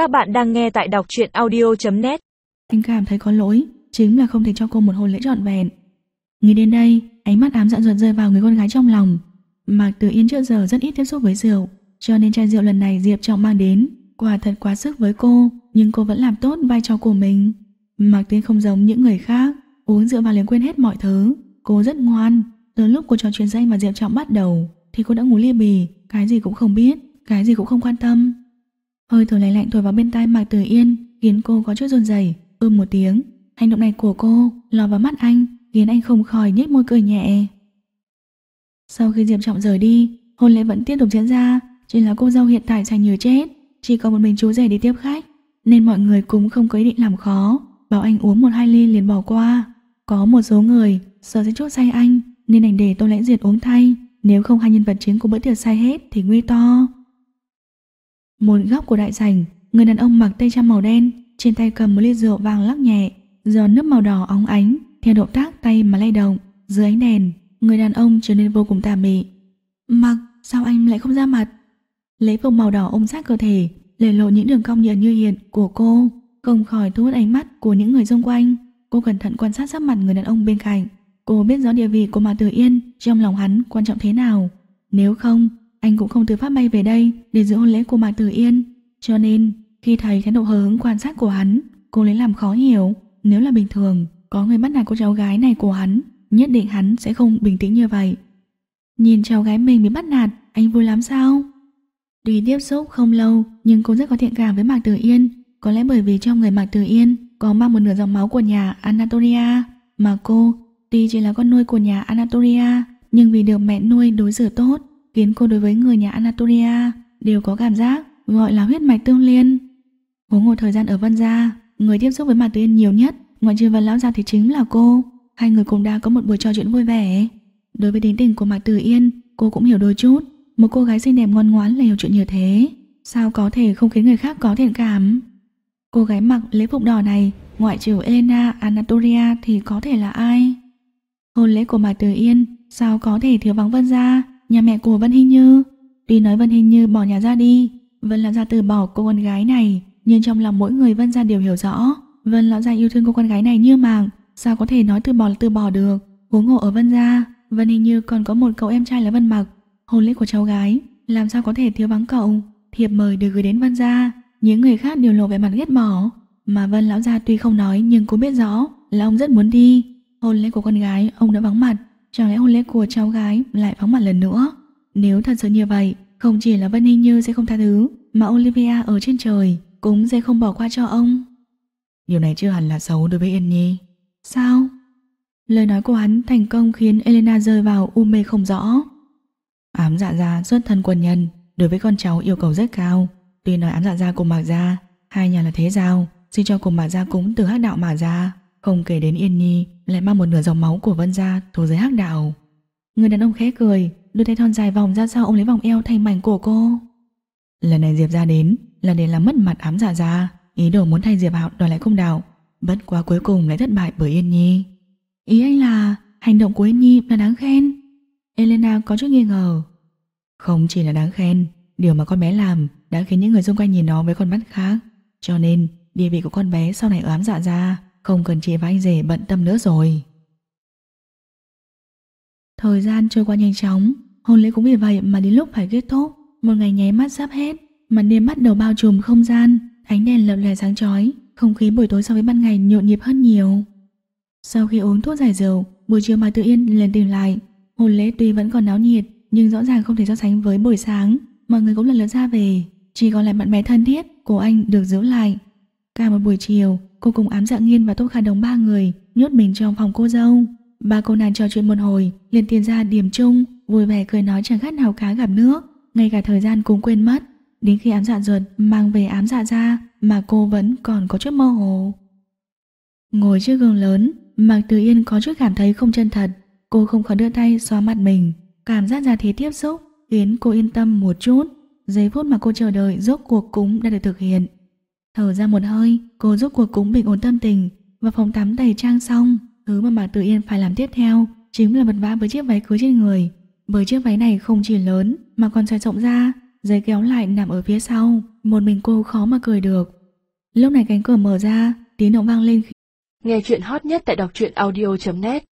Các bạn đang nghe tại đọc truyện audio.net Anh cảm thấy có lỗi, chính là không thể cho cô một hôn lễ trọn vẹn. Nghĩ đến đây, ánh mắt ám dạ ruột rơi vào người con gái trong lòng. Mạc Tử Yên trước giờ rất ít tiếp xúc với rượu, cho nên chai rượu lần này Diệp Trọng mang đến, quả thật quá sức với cô, nhưng cô vẫn làm tốt vai trò của mình. Mạc tiên không giống những người khác, uống rượu vào liền quên hết mọi thứ. Cô rất ngoan, từ lúc cô trò chuyện danh và Diệp Trọng bắt đầu, thì cô đã ngủ lia bì, cái gì cũng không biết, cái gì cũng không quan tâm. Hơi thở lạnh lạnh thổi vào bên tai Mạc Tử Yên, khiến cô có chút run rẩy, ưm một tiếng. Hành động này của cô lọt vào mắt anh, khiến anh không khỏi nhếch môi cười nhẹ. Sau khi Diệp Trọng rời đi, hôn lễ vẫn tiếp tục diễn ra, chỉ là cô dâu hiện tại say như chết, chỉ có một mình chú rể đi tiếp khách, nên mọi người cũng không có ý định làm khó, bảo anh uống một hai ly liền bỏ qua. Có một số người sợ sẽ chốt say anh, nên anh để Tô Lãnh Diệt uống thay, nếu không hai nhân vật chính của bữa tiệc say hết thì nguy to. Một góc của đại sảnh, người đàn ông mặc tây trang màu đen, trên tay cầm một ly rượu vàng lắc nhẹ, giọt nước màu đỏ óng ánh, theo động tác tay mà lay động, dưới ánh đèn, người đàn ông trở nên vô cùng tà mị. Mặc, sao anh lại không ra mặt? Lấy phục màu đỏ ôm sát cơ thể, lề lộ những đường cong nhợn như hiện của cô, không khỏi thu hút ánh mắt của những người xung quanh. Cô cẩn thận quan sát sắc mặt người đàn ông bên cạnh. Cô biết rõ địa vị của Mạc Tử Yên trong lòng hắn quan trọng thế nào. Nếu không, anh cũng không từ pháp bay về đây để giữ hôn lễ của Mạc Tử Yên. Cho nên, khi thấy thái độ hờ hứng quan sát của hắn, cô lấy làm khó hiểu. Nếu là bình thường, có người bắt nạt cô cháu gái này của hắn, nhất định hắn sẽ không bình tĩnh như vậy. Nhìn cháu gái mình bị bắt nạt, anh vui lắm sao? Tuy tiếp xúc không lâu, nhưng cô rất có thiện cảm với Mạc Tử Yên. Có lẽ bởi vì trong người Mạc Tử Yên có mang một nửa dòng máu của nhà Anatolia, mà cô tuy chỉ là con nuôi của nhà Anatolia, nhưng vì được mẹ nuôi đối xử tốt, khiến cô đối với người nhà Anatolia đều có cảm giác gọi là huyết mạch tương liên. Huống hồ thời gian ở Vân Gia, người tiếp xúc với Mạc Tử Yên nhiều nhất, ngoại trừ Vân Lão Gia thì chính là cô. Hai người cùng đã có một buổi trò chuyện vui vẻ. Đối với tính tình của Mạc Tử Yên, cô cũng hiểu đôi chút. Một cô gái xinh đẹp ngoan ngoãn là hiểu chuyện như thế. Sao có thể không khiến người khác có thiện cảm? Cô gái mặc lễ phục đỏ này, ngoại trừ Elena Anatolia thì có thể là ai? Hôn lễ của Mạc Tử Yên, sao có thể thiếu vắng Vân Gia, nhà mẹ của Vân Hình Như? Tuy nói Vân Hình Như bỏ nhà ra đi, Vân Lão Gia từ bỏ cô con gái này, nhưng trong lòng mỗi người Vân Gia đều hiểu rõ. Vân Lão Gia yêu thương cô con gái này như mạng, sao có thể nói từ bỏ là từ bỏ được? Huống hộ ở Vân Gia, Vân Hình Như còn có một cậu em trai là Vân Mặc, hôn lễ của cháu gái, làm sao có thể thiếu vắng cậu? Thiệp mời được gửi đến Vân Gia, những người khác đều lộ vẻ mặt ghét bỏ, mà Vân lão gia tuy không nói nhưng cũng biết rõ là ông rất muốn đi. Hôn lễ của con gái ông đã vắng mặt, chẳng lẽ hôn lễ của cháu gái lại vắng mặt lần nữa? Nếu thật sự như vậy, không chỉ là Vân Hình Như sẽ không tha thứ, mà Olivia ở trên trời cũng sẽ không bỏ qua cho ông. Điều này chưa hẳn là xấu đối với Yên Nhi. Sao? Lời nói của hắn thành công khiến Elena rơi vào u mê không rõ. Ám dạ gia xuất thân quân nhân, đối với con cháu yêu cầu rất cao. Tuy nói ám dạ gia cùng Mạc gia, hai nhà là thế giao, suy cho cùng Mạc gia cũng từ hắc đạo mà ra. Không kể đến Yên Nhi, lại mang một nửa dòng máu của Vân gia Thổ giới hắc đạo. Người đàn ông khẽ cười, đôi tay thon dài vòng ra sau ôm lấy vòng eo thành mảnh của cô. Lần này Diệp ra đến là để làm mất mặt ám dạ giả gia, ý đồ muốn thay Diệp Hạo đòi lại công đạo, bất quá cuối cùng lại thất bại bởi Yên Nhi. Ý anh là hành động của Yên Nhi là đáng khen. Elena có chút nghi ngờ. Không chỉ là đáng khen, điều mà con bé làm đã khiến những người xung quanh nhìn nó với con mắt khác. Cho nên, địa vị của con bé sau này ám dạ ra, không cần chị và anh rể bận tâm nữa rồi. Thời gian trôi qua nhanh chóng, hôn lễ cũng vì vậy mà đến lúc phải kết thúc. Một ngày nháy mắt sắp hết, màn đêm bắt đầu bao trùm không gian, ánh đèn lập lòe sáng chói, không khí buổi tối so với ban ngày nhộn nhịp hơn nhiều. Sau khi uống thuốc giải rượu, buổi chiều Mai Tự Yên liền tìm lại. Hôn lễ tuy vẫn còn náo nhiệt, nhưng rõ ràng không thể so sánh với buổi sáng. Mọi người cũng lần lượt ra về, chỉ còn lại bạn bè thân thiết của anh được giữ lại. Cả một buổi chiều, cô cùng ám dạ nghiên và Tô Khả Đồng ba người nhốt mình trong phòng cô dâu. Ba cô nàng trò chuyện một hồi, liền tiền ra điểm chung, vui vẻ cười nói chẳng khác nào cá gặp nước. Ngay cả thời gian cũng quên mất. Đến khi ám dạ ruột mang về ám dạ ra mà cô vẫn còn có chút mơ hồ. Ngồi trước gương lớn, Mạc Từ Yên có chút cảm thấy không chân thật. Cô không khó đưa tay xóa mặt mình. Cảm giác ra thế tiếp xúc khiến cô yên tâm một chút. Giây phút mà cô chờ đợi rốt cuộc cũng đã được thực hiện. Thở ra một hơi, cô giúp cuộc cũng bình ổn tâm tình. và phòng tắm tẩy trang xong, thứ mà Mạc Tử Yên phải làm tiếp theo chính là vật vã với chiếc váy cưới trên người. Bởi chiếc váy này không chỉ lớn mà còn xoay rộng ra, dây kéo lại nằm ở phía sau, một mình cô khó mà cười được. Lúc này cánh cửa mở ra, tiếng động vang lên Nghe chuyện hot nhất tại đọc truyện audio.net